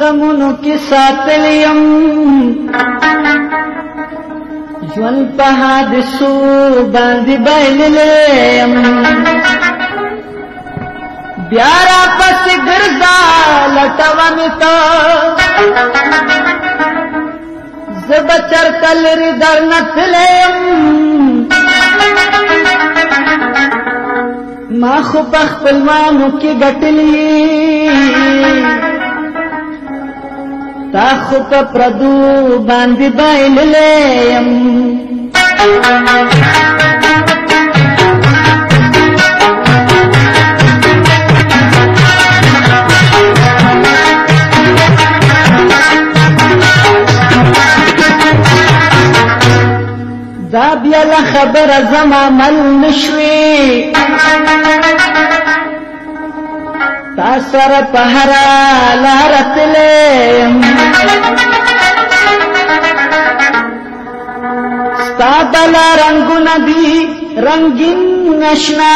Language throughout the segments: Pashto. غمونو کې ساتلیم ژوند په حادثو باندې بایللیم بیا را پسې ګرځا لټوم تا زب چرته لري در نتلیم ما خو په خپل مانو کې ګټلیم تا خو په پردو باندې بایللې يم دا بیا خبر زما مل نشوي स्वरपरते सल रंगु नदी रंगी नशरा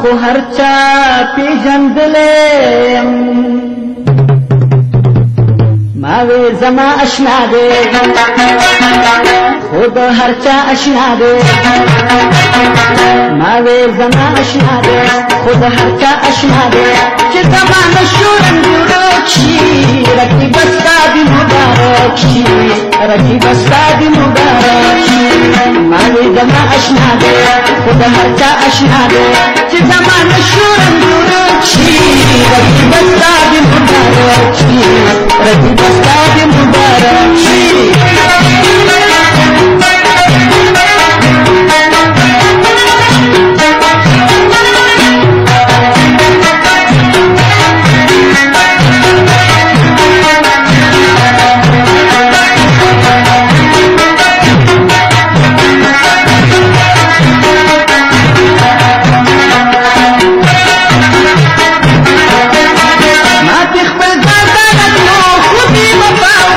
खुहर्चा पी जले मे ज़मा अशाले به هر چا آشنا ده ما وی زما آشنا ده خود هر چا آشنا ده چې زما مشورم دیورو چی رکی بستا دی مبارک چی رکی بستا دی مبارک چی ما وی زما آشنا ده خود هر چا آشنا ده چې زما مشورم دیورو چی رکی بستا دی مبارک چی رکی بستا دی مبارک چی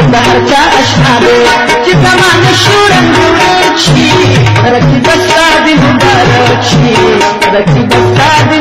चारे कितमी रखिता बि रखिता बि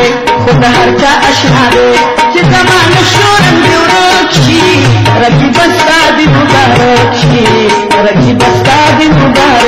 अशाह चित्र मान शो रोक्षी रज़ी पसंद बि तुंहिंजा रोश की रज़ी पसंद बि तूं